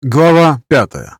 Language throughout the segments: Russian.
Глава пятая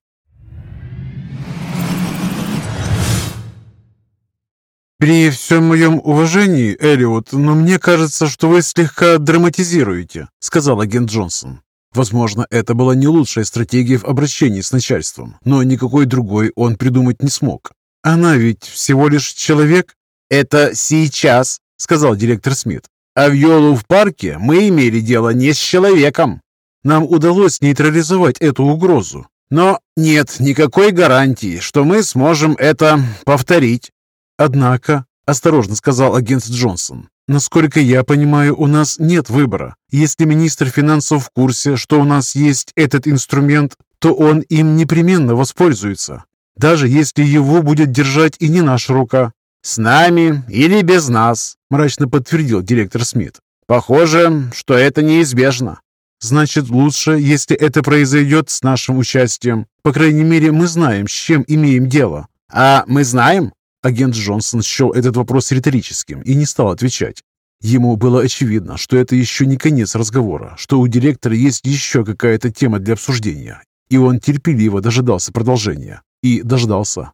«При всем моем уважении, Эллиот, но мне кажется, что вы слегка драматизируете», сказал агент Джонсон. Возможно, это была не лучшая стратегия в обращении с начальством, но никакой другой он придумать не смог. «Она ведь всего лишь человек?» «Это сейчас», — сказал директор Смит. «А в Йолу в парке мы имели дело не с человеком». Нам удалось нейтрализовать эту угрозу. Но нет никакой гарантии, что мы сможем это повторить. Однако, осторожно сказал агент Джонсон, насколько я понимаю, у нас нет выбора. Если министр финансов в курсе, что у нас есть этот инструмент, то он им непременно воспользуется, даже если его будет держать и не наша рука. «С нами или без нас», – мрачно подтвердил директор Смит. «Похоже, что это неизбежно. Значит, лучше, если это произойдет с нашим участием. По крайней мере, мы знаем, с чем имеем дело. А мы знаем? Агент Джонсон счел этот вопрос риторическим и не стал отвечать. Ему было очевидно, что это еще не конец разговора, что у директора есть еще какая-то тема для обсуждения, и он терпеливо дожидался продолжения. И дождался.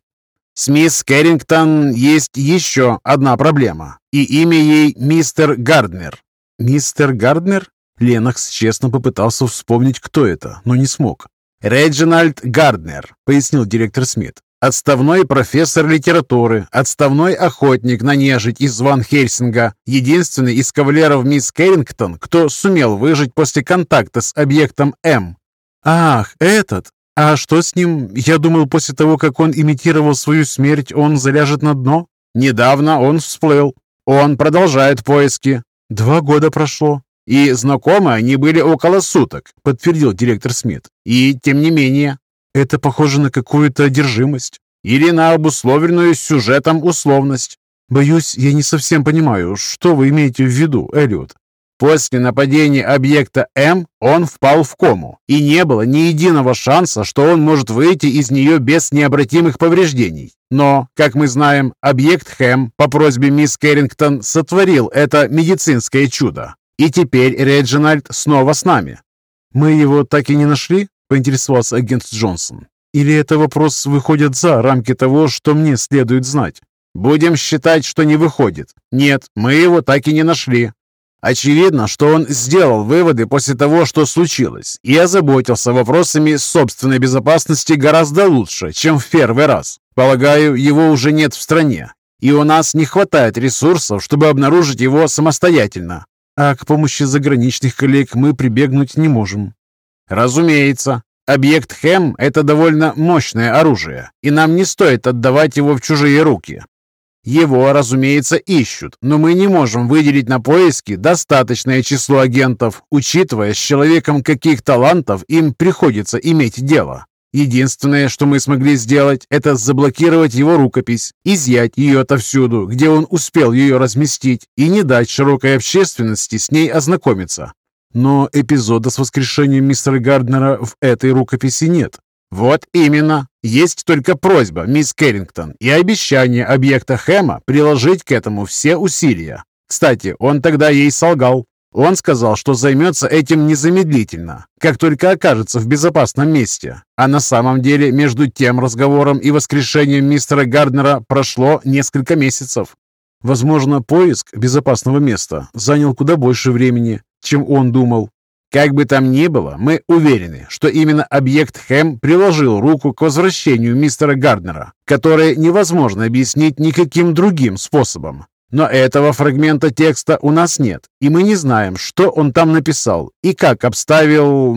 «С мисс Кэррингтон есть еще одна проблема, и имя ей мистер Гарднер». «Мистер Гарднер?» Ленокс честно попытался вспомнить, кто это, но не смог. «Реджинальд Гарднер», — пояснил директор Смит. «Отставной профессор литературы, отставной охотник на нежить из Ван Хельсинга, единственный из кавалеров мисс Кэррингтон, кто сумел выжить после контакта с объектом М». «Ах, этот! А что с ним? Я думал, после того, как он имитировал свою смерть, он заляжет на дно?» «Недавно он всплыл. Он продолжает поиски». «Два года прошло. И знакомы они были около суток, подтвердил директор Смит. И тем не менее, это похоже на какую-то одержимость. Или на обусловленную сюжетом условность. Боюсь, я не совсем понимаю, что вы имеете в виду, Эллиот. После нападения объекта М он впал в кому, и не было ни единого шанса, что он может выйти из нее без необратимых повреждений. Но, как мы знаем, объект Хэм по просьбе мисс Кэррингтон сотворил это медицинское чудо. И теперь Реджинальд снова с нами. Мы его так и не нашли? Поинтересовался агент Джонсон. Или это вопрос выходит за рамки того, что мне следует знать? Будем считать, что не выходит. Нет, мы его так и не нашли. Очевидно, что он сделал выводы после того, что случилось, и озаботился вопросами собственной безопасности гораздо лучше, чем в первый раз. Полагаю, его уже нет в стране, и у нас не хватает ресурсов, чтобы обнаружить его самостоятельно а к помощи заграничных коллег мы прибегнуть не можем. Разумеется. Объект Хэм – это довольно мощное оружие, и нам не стоит отдавать его в чужие руки. Его, разумеется, ищут, но мы не можем выделить на поиски достаточное число агентов, учитывая, с человеком каких талантов им приходится иметь дело. Единственное, что мы смогли сделать, это заблокировать его рукопись, изъять ее отовсюду, где он успел ее разместить, и не дать широкой общественности с ней ознакомиться. Но эпизода с воскрешением мистера Гарднера в этой рукописи нет. Вот именно. Есть только просьба, мисс Кэррингтон, и обещание объекта Хэма приложить к этому все усилия. Кстати, он тогда ей солгал. Он сказал, что займется этим незамедлительно, как только окажется в безопасном месте. А на самом деле между тем разговором и воскрешением мистера Гарднера прошло несколько месяцев. Возможно, поиск безопасного места занял куда больше времени, чем он думал. Как бы там ни было, мы уверены, что именно объект Хэм приложил руку к возвращению мистера Гарднера, которое невозможно объяснить никаким другим способом. Но этого фрагмента текста у нас нет, и мы не знаем, что он там написал и как обставил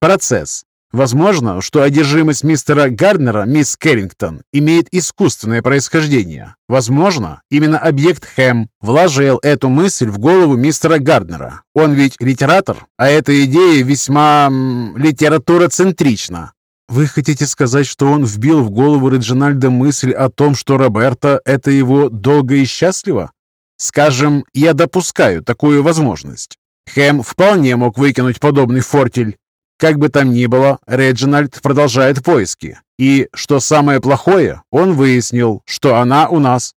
процесс. Возможно, что одержимость мистера Гарднера, мисс Кэррингтон, имеет искусственное происхождение. Возможно, именно объект Хэм вложил эту мысль в голову мистера Гарднера. Он ведь литератор, а эта идея весьма литературоцентрична. Вы хотите сказать, что он вбил в голову Реджинальда мысль о том, что Роберта — это его долго и счастливо? Скажем, я допускаю такую возможность. Хэм вполне мог выкинуть подобный фортель. Как бы там ни было, Реджинальд продолжает поиски. И, что самое плохое, он выяснил, что она у нас.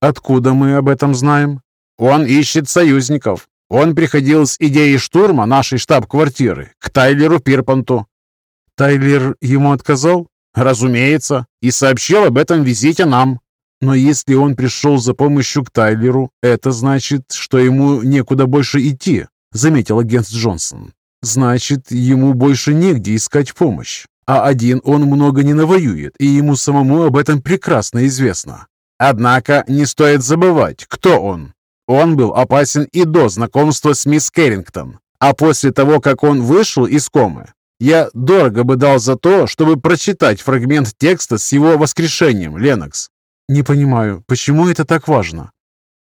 Откуда мы об этом знаем? Он ищет союзников. Он приходил с идеей штурма нашей штаб-квартиры к Тайлеру Пирпанту. Тайлер ему отказал? Разумеется, и сообщил об этом визите нам. Но если он пришел за помощью к Тайлеру, это значит, что ему некуда больше идти, заметил агент Джонсон. Значит, ему больше негде искать помощь. А один он много не навоюет, и ему самому об этом прекрасно известно. Однако не стоит забывать, кто он. Он был опасен и до знакомства с мисс Кэррингтон. А после того, как он вышел из комы, я дорого бы дал за то, чтобы прочитать фрагмент текста с его воскрешением, Ленокс. Не понимаю, почему это так важно?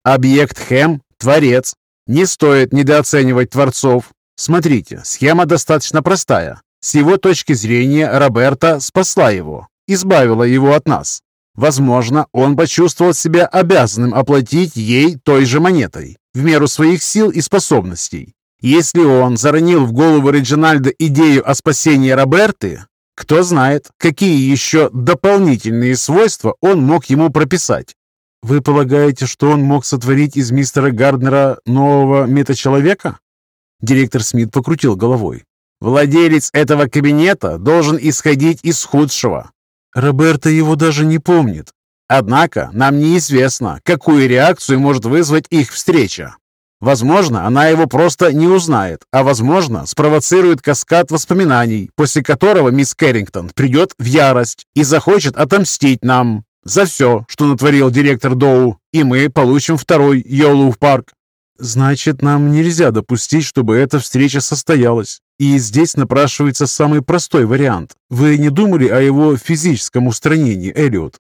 Объект Хэм – творец. Не стоит недооценивать творцов. Смотрите, схема достаточно простая. С его точки зрения Роберта спасла его, избавила его от нас. Возможно, он почувствовал себя обязанным оплатить ей той же монетой, в меру своих сил и способностей. Если он заронил в голову Реджинальда идею о спасении Роберты, кто знает, какие еще дополнительные свойства он мог ему прописать. Вы полагаете, что он мог сотворить из мистера Гарднера нового метачеловека? Директор Смит покрутил головой. Владелец этого кабинета должен исходить из худшего. Роберта его даже не помнит. Однако нам неизвестно, какую реакцию может вызвать их встреча. Возможно, она его просто не узнает, а возможно, спровоцирует каскад воспоминаний, после которого мисс Кэррингтон придет в ярость и захочет отомстить нам за все, что натворил директор Доу, и мы получим второй Йолув парк. Значит, нам нельзя допустить, чтобы эта встреча состоялась. И здесь напрашивается самый простой вариант. Вы не думали о его физическом устранении, Эллиот?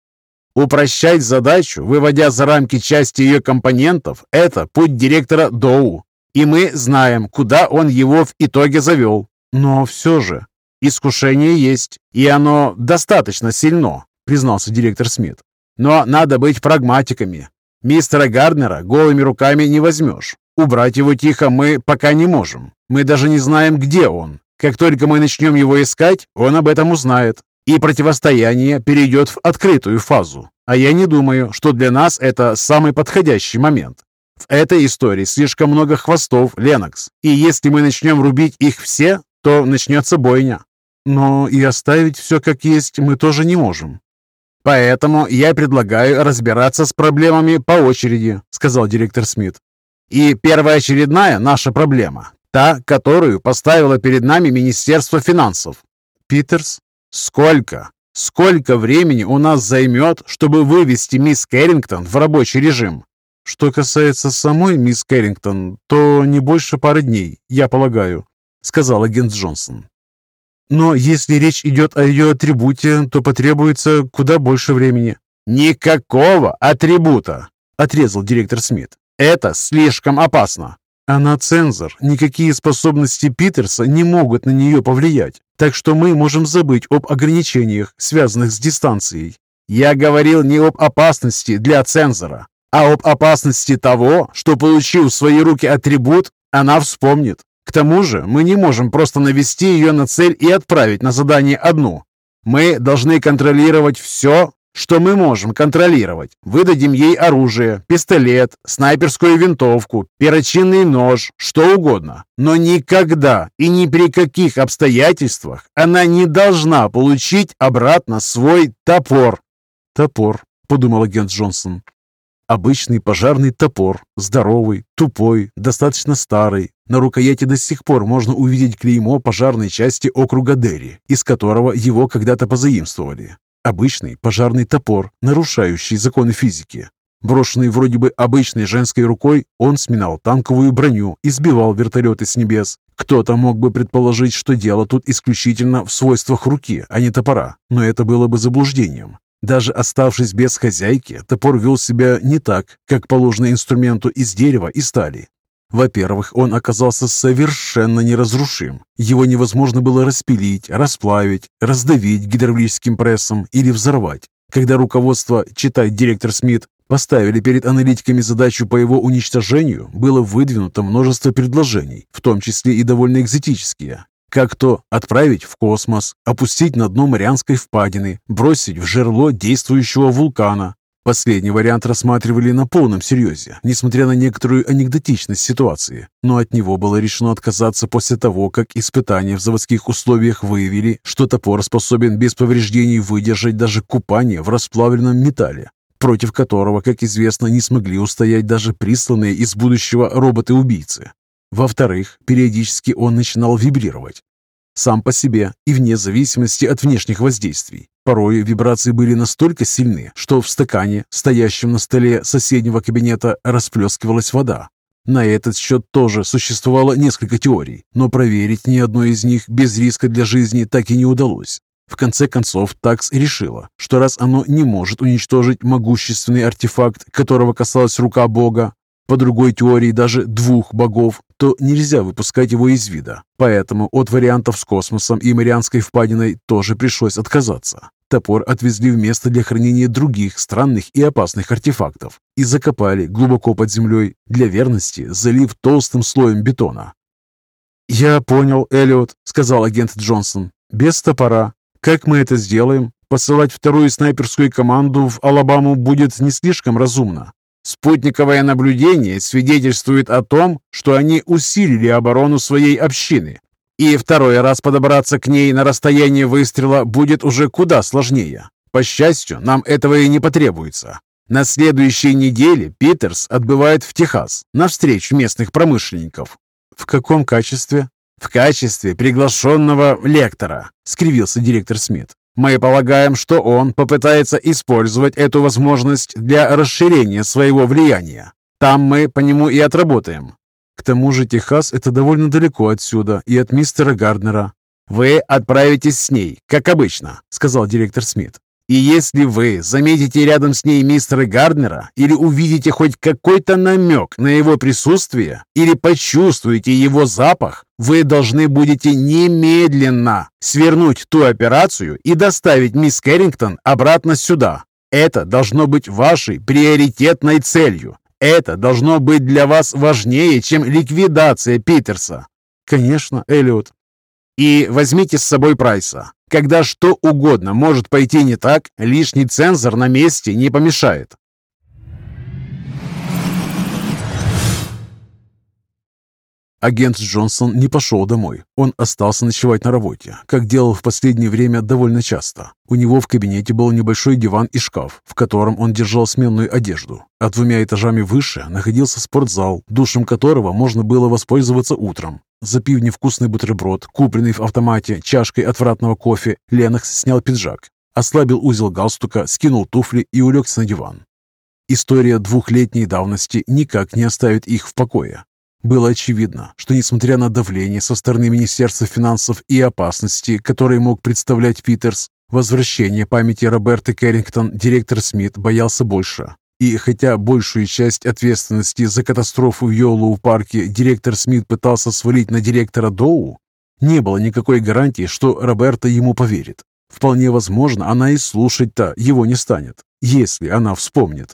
Упрощать задачу, выводя за рамки части ее компонентов, это путь директора Доу. И мы знаем, куда он его в итоге завел. Но все же, искушение есть, и оно достаточно сильно, признался директор Смит. Но надо быть прагматиками. Мистера Гарднера голыми руками не возьмешь. Убрать его тихо мы пока не можем. Мы даже не знаем, где он. Как только мы начнем его искать, он об этом узнает. И противостояние перейдет в открытую фазу. А я не думаю, что для нас это самый подходящий момент. В этой истории слишком много хвостов, Ленокс. И если мы начнем рубить их все, то начнется бойня. Но и оставить все как есть мы тоже не можем. «Поэтому я предлагаю разбираться с проблемами по очереди», сказал директор Смит. «И первоочередная наша проблема, та, которую поставило перед нами Министерство финансов. Питерс, сколько? Сколько времени у нас займет, чтобы вывести мисс Кэррингтон в рабочий режим? Что касается самой мисс Кэррингтон, то не больше пары дней, я полагаю», сказал агент Джонсон. Но если речь идет о ее атрибуте, то потребуется куда больше времени. «Никакого атрибута!» – отрезал директор Смит. «Это слишком опасно!» Она цензор. Никакие способности Питерса не могут на нее повлиять. Так что мы можем забыть об ограничениях, связанных с дистанцией. Я говорил не об опасности для цензора, а об опасности того, что, получив в свои руки атрибут, она вспомнит. К тому же мы не можем просто навести ее на цель и отправить на задание одну. Мы должны контролировать все, что мы можем контролировать. Выдадим ей оружие, пистолет, снайперскую винтовку, перочинный нож, что угодно. Но никогда и ни при каких обстоятельствах она не должна получить обратно свой топор. «Топор», — подумал агент Джонсон. Обычный пожарный топор, здоровый, тупой, достаточно старый. На рукояти до сих пор можно увидеть клеймо пожарной части округа Дерри, из которого его когда-то позаимствовали. Обычный пожарный топор, нарушающий законы физики. Брошенный вроде бы обычной женской рукой, он сминал танковую броню и сбивал вертолеты с небес. Кто-то мог бы предположить, что дело тут исключительно в свойствах руки, а не топора, но это было бы заблуждением. Даже оставшись без хозяйки, топор вел себя не так, как положено инструменту из дерева и стали. Во-первых, он оказался совершенно неразрушим. Его невозможно было распилить, расплавить, раздавить гидравлическим прессом или взорвать. Когда руководство, читает директор Смит, поставили перед аналитиками задачу по его уничтожению, было выдвинуто множество предложений, в том числе и довольно экзотические, как то отправить в космос, опустить на дно Марианской впадины, бросить в жерло действующего вулкана. Последний вариант рассматривали на полном серьезе, несмотря на некоторую анекдотичность ситуации, но от него было решено отказаться после того, как испытания в заводских условиях выявили, что топор способен без повреждений выдержать даже купание в расплавленном металле, против которого, как известно, не смогли устоять даже присланные из будущего роботы-убийцы. Во-вторых, периодически он начинал вибрировать, сам по себе и вне зависимости от внешних воздействий. Порой вибрации были настолько сильны, что в стакане, стоящем на столе соседнего кабинета, расплескивалась вода. На этот счет тоже существовало несколько теорий, но проверить ни одной из них без риска для жизни так и не удалось. В конце концов, ТАКС решила, что раз оно не может уничтожить могущественный артефакт, которого касалась рука Бога, по другой теории даже двух богов, то нельзя выпускать его из вида. Поэтому от вариантов с космосом и Марианской впадиной тоже пришлось отказаться. Топор отвезли в место для хранения других странных и опасных артефактов и закопали глубоко под землей, для верности залив толстым слоем бетона. «Я понял, Эллиот», — сказал агент Джонсон. «Без топора. Как мы это сделаем? Посылать вторую снайперскую команду в Алабаму будет не слишком разумно. Спутниковое наблюдение свидетельствует о том, что они усилили оборону своей общины, и второй раз подобраться к ней на расстояние выстрела будет уже куда сложнее. По счастью, нам этого и не потребуется. На следующей неделе Питерс отбывает в Техас на встречу местных промышленников. В каком качестве? В качестве приглашенного лектора, скривился директор Смит. Мы полагаем, что он попытается использовать эту возможность для расширения своего влияния. Там мы по нему и отработаем. К тому же Техас – это довольно далеко отсюда и от мистера Гарднера. «Вы отправитесь с ней, как обычно», – сказал директор Смит. И если вы заметите рядом с ней мистера Гарднера или увидите хоть какой-то намек на его присутствие или почувствуете его запах, вы должны будете немедленно свернуть ту операцию и доставить мисс Кэррингтон обратно сюда. Это должно быть вашей приоритетной целью. Это должно быть для вас важнее, чем ликвидация Питерса. Конечно, Эллиот. И возьмите с собой Прайса. Когда что угодно может пойти не так, лишний цензор на месте не помешает. Агент Джонсон не пошел домой. Он остался ночевать на работе, как делал в последнее время довольно часто. У него в кабинете был небольшой диван и шкаф, в котором он держал сменную одежду. А двумя этажами выше находился спортзал, душем которого можно было воспользоваться утром. Запив невкусный бутерброд, купленный в автомате чашкой отвратного кофе, Ленокс снял пиджак, ослабил узел галстука, скинул туфли и улегся на диван. История двухлетней давности никак не оставит их в покое. Было очевидно, что несмотря на давление со стороны Министерства финансов и опасности, которые мог представлять Питерс, возвращение памяти Роберты Кэррингтон директор Смит боялся больше. И хотя большую часть ответственности за катастрофу в Йолоу-парке директор Смит пытался свалить на директора Доу, не было никакой гарантии, что Роберта ему поверит. Вполне возможно, она и слушать-то его не станет, если она вспомнит.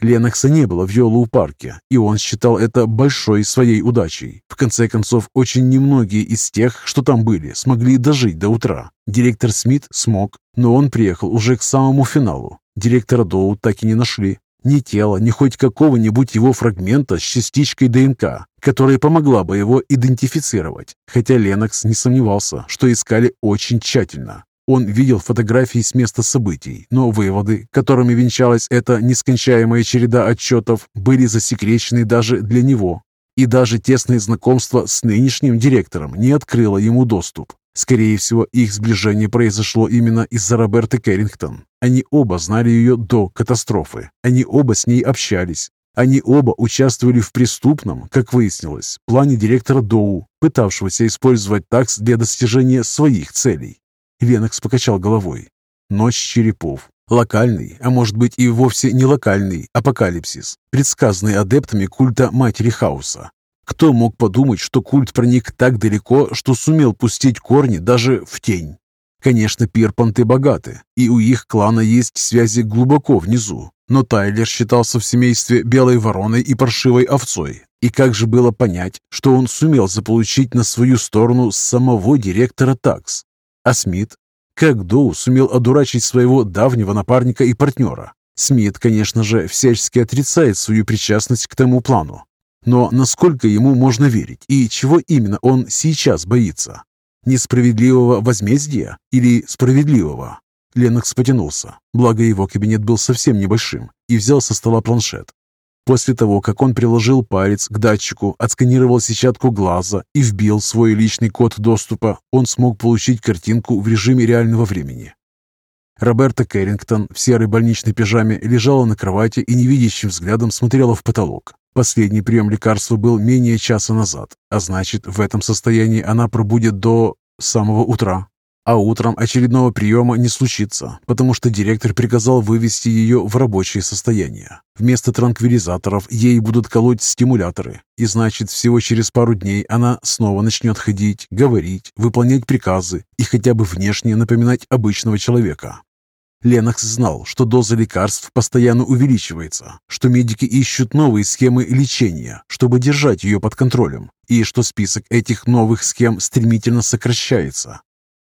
Ленокса не было в Йолоу-парке, и он считал это большой своей удачей. В конце концов, очень немногие из тех, что там были, смогли дожить до утра. Директор Смит смог, но он приехал уже к самому финалу. Директора Доу так и не нашли. Ни тела, ни хоть какого-нибудь его фрагмента с частичкой ДНК, которая помогла бы его идентифицировать. Хотя Ленокс не сомневался, что искали очень тщательно. Он видел фотографии с места событий, но выводы, которыми венчалась эта нескончаемая череда отчетов, были засекречены даже для него. И даже тесное знакомство с нынешним директором не открыло ему доступ. Скорее всего, их сближение произошло именно из-за Роберты Кэррингтон. Они оба знали ее до катастрофы. Они оба с ней общались. Они оба участвовали в преступном, как выяснилось, плане директора Доу, пытавшегося использовать такс для достижения своих целей. Ленокс покачал головой. Ночь черепов. Локальный, а может быть и вовсе не локальный, апокалипсис, предсказанный адептами культа Матери Хаоса. Кто мог подумать, что культ проник так далеко, что сумел пустить корни даже в тень? Конечно, пирпанты богаты, и у их клана есть связи глубоко внизу. Но Тайлер считался в семействе белой вороной и паршивой овцой. И как же было понять, что он сумел заполучить на свою сторону самого директора ТАКС? А Смит? Как Доу сумел одурачить своего давнего напарника и партнера? Смит, конечно же, всячески отрицает свою причастность к тому плану. Но насколько ему можно верить и чего именно он сейчас боится? Несправедливого возмездия или справедливого? Ленокс потянулся, благо его кабинет был совсем небольшим, и взял со стола планшет. После того, как он приложил палец к датчику, отсканировал сетчатку глаза и вбил свой личный код доступа, он смог получить картинку в режиме реального времени. Роберта Кэррингтон в серой больничной пижаме лежала на кровати и невидящим взглядом смотрела в потолок. Последний прием лекарства был менее часа назад, а значит, в этом состоянии она пробудет до самого утра. А утром очередного приема не случится, потому что директор приказал вывести ее в рабочее состояние. Вместо транквилизаторов ей будут колоть стимуляторы, и значит, всего через пару дней она снова начнет ходить, говорить, выполнять приказы и хотя бы внешне напоминать обычного человека. Ленокс знал, что доза лекарств постоянно увеличивается, что медики ищут новые схемы лечения, чтобы держать ее под контролем, и что список этих новых схем стремительно сокращается.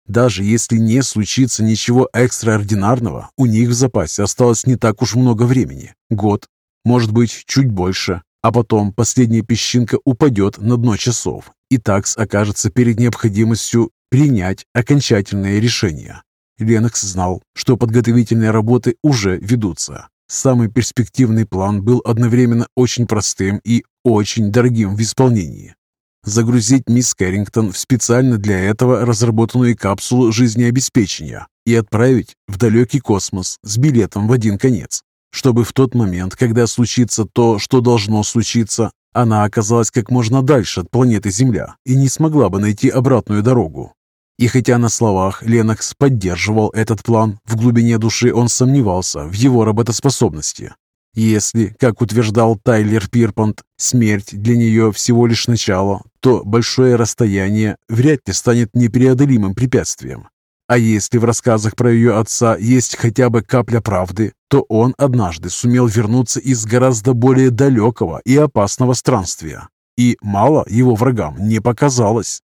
Даже если не случится ничего экстраординарного, у них в запасе осталось не так уж много времени. Год, может быть, чуть больше. А потом последняя песчинка упадет на дно часов, и такс окажется перед необходимостью принять окончательное решение. Ленокс знал, что подготовительные работы уже ведутся. Самый перспективный план был одновременно очень простым и очень дорогим в исполнении загрузить мисс Кэррингтон в специально для этого разработанную капсулу жизнеобеспечения и отправить в далекий космос с билетом в один конец, чтобы в тот момент, когда случится то, что должно случиться, она оказалась как можно дальше от планеты Земля и не смогла бы найти обратную дорогу. И хотя на словах Ленокс поддерживал этот план, в глубине души он сомневался в его работоспособности. Если, как утверждал Тайлер Пирпант, смерть для нее всего лишь начало, то большое расстояние вряд ли станет непреодолимым препятствием. А если в рассказах про ее отца есть хотя бы капля правды, то он однажды сумел вернуться из гораздо более далекого и опасного странствия. И мало его врагам не показалось.